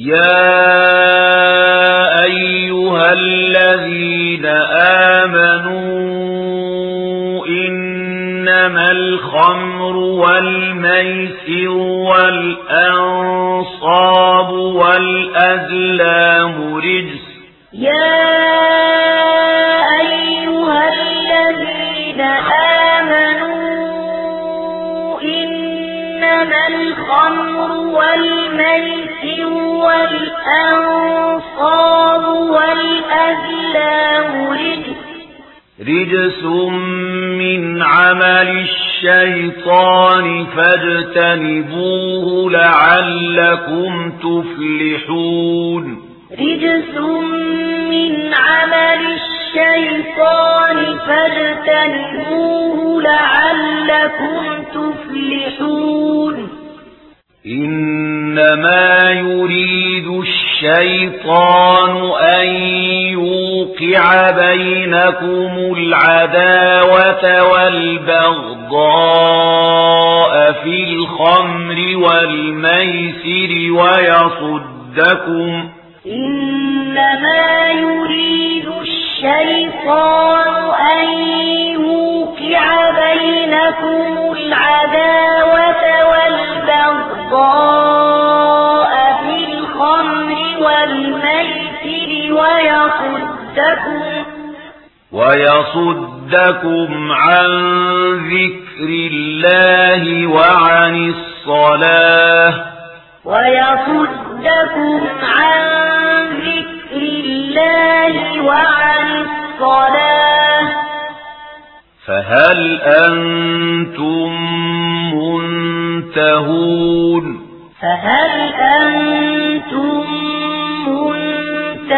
يا أيها الذين آمنوا إنما الخمر والميسر والأنصاب والأزلام رجس يا أيها الذين آمنوا إنما الخمر والميسر والأنصار والأزلام رجس من عمل الشيطان فاجتنبوه لعلكم تفلحون. رجس من عمل الشيطان فاجتنبوه لعلكم تفلحون. إنما يريد الشيطان أن يوقع بينكم العداوة والبغضاء في الخمر والميسر ويصدكم إنما يريد الشيطان أن يوقع بينكم العداوة والبغضاء ويصدكم عن ذكر الله وعن الصلاة ويصدكم عن ذكر الله وعن الصلاة فهل أنتم منتهون فهل أنتم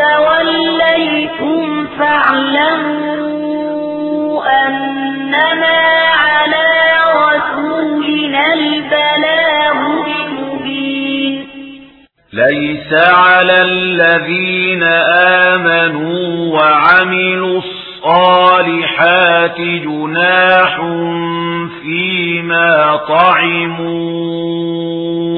توليتم فاعلموا أنما على رسولنا البلاغ المبين. ليس على الذين آمنوا وعملوا الصالحات جناح فيما طعموا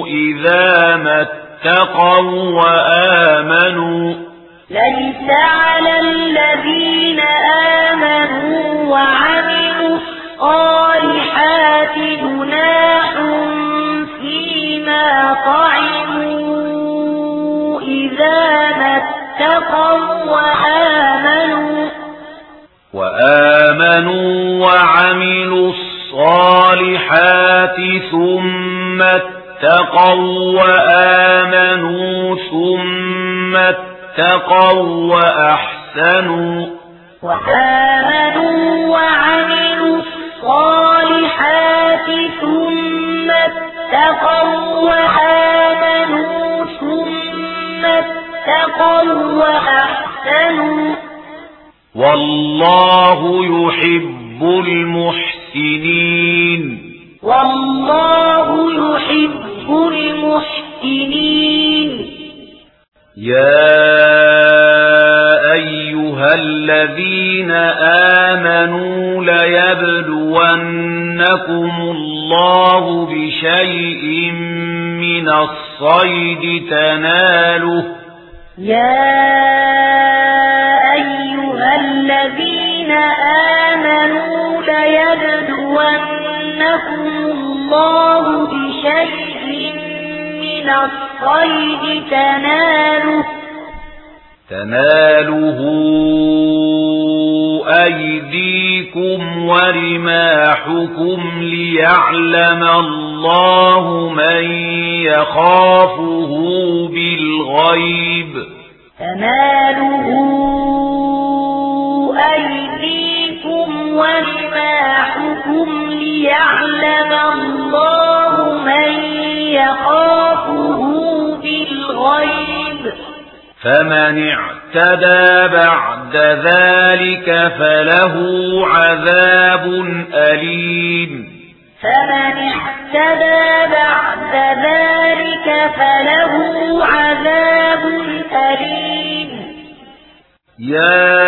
إذا متقوا وآمنوا ليس على الذين آمنوا وعملوا الصالحات جناح فيما طعموا إذا ما اتقوا وآمنوا وآمنوا وعملوا الصالحات ثم اتقوا وآمنوا ثم اتقوا واتقوا وأحسنوا. وآمنوا وعملوا الصالحات ثم اتقوا وآمنوا ثم اتقوا وأحسنوا. والله يحب المحسنين. والله يحب المحسنين. يا أيها الذين آمنوا ليبلونكم الله بشيء من الصيد تناله يا أيها الذين آمنوا ليبلونكم الله بشيء من الصيد الخير تناله. تناله أيديكم ورماحكم ليعلم الله من يخافه بالغيب. تناله أيديكم ورماحكم ليعلم الله من يخافه الغيب. فمن اعتدى بعد ذلك فله عذاب أليم. فمن اعتدى بعد ذلك فله عذاب أليم. يا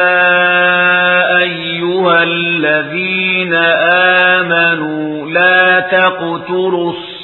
أيها الذين آمنوا لا تقتلوا الصلاة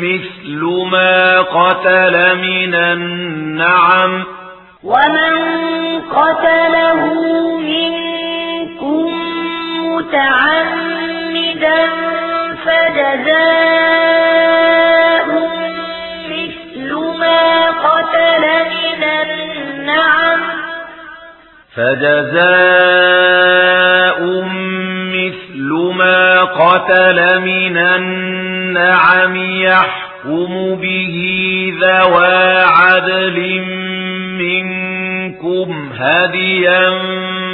مثل ما قتل من النعم. ومن قتله منكم متعمدا فجزاء مثل ما قتل من النعم. فجزاء مثل ما قتل من النعم. نعم يحكم به ذوى عدل منكم هديا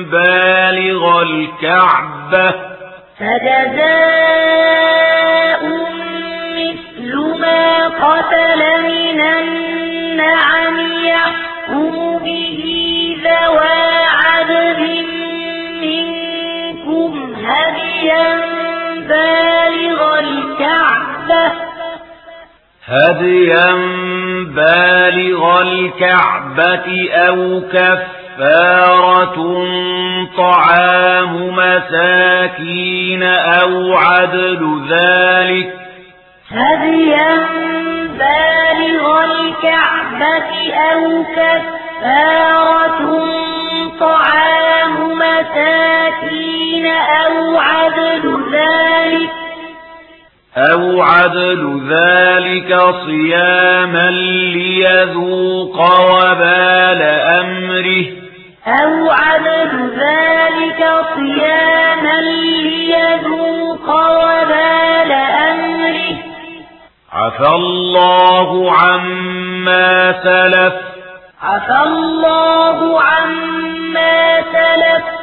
بالغ الكعبة فجزاء مثل ما قتل من الناس هديا بالغ الكعبة أو كفارة طعام مساكين أو عدل ذلك هديا بالغ الكعبة أو كفارة طعام مساكين أو عدل ذلك أو عدل ذلك صياما ليذوق وبال أمره أو عدل ذلك صياما ليذوق وبال أمره عفى الله عما سلف عفى الله عما سلف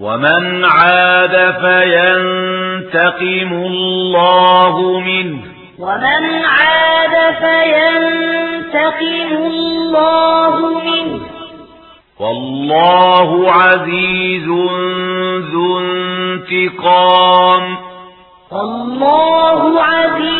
ومن عاد فينتقم الله منه ومن عاد فينتقم الله منه والله عزيز ذو انتقام والله عزيز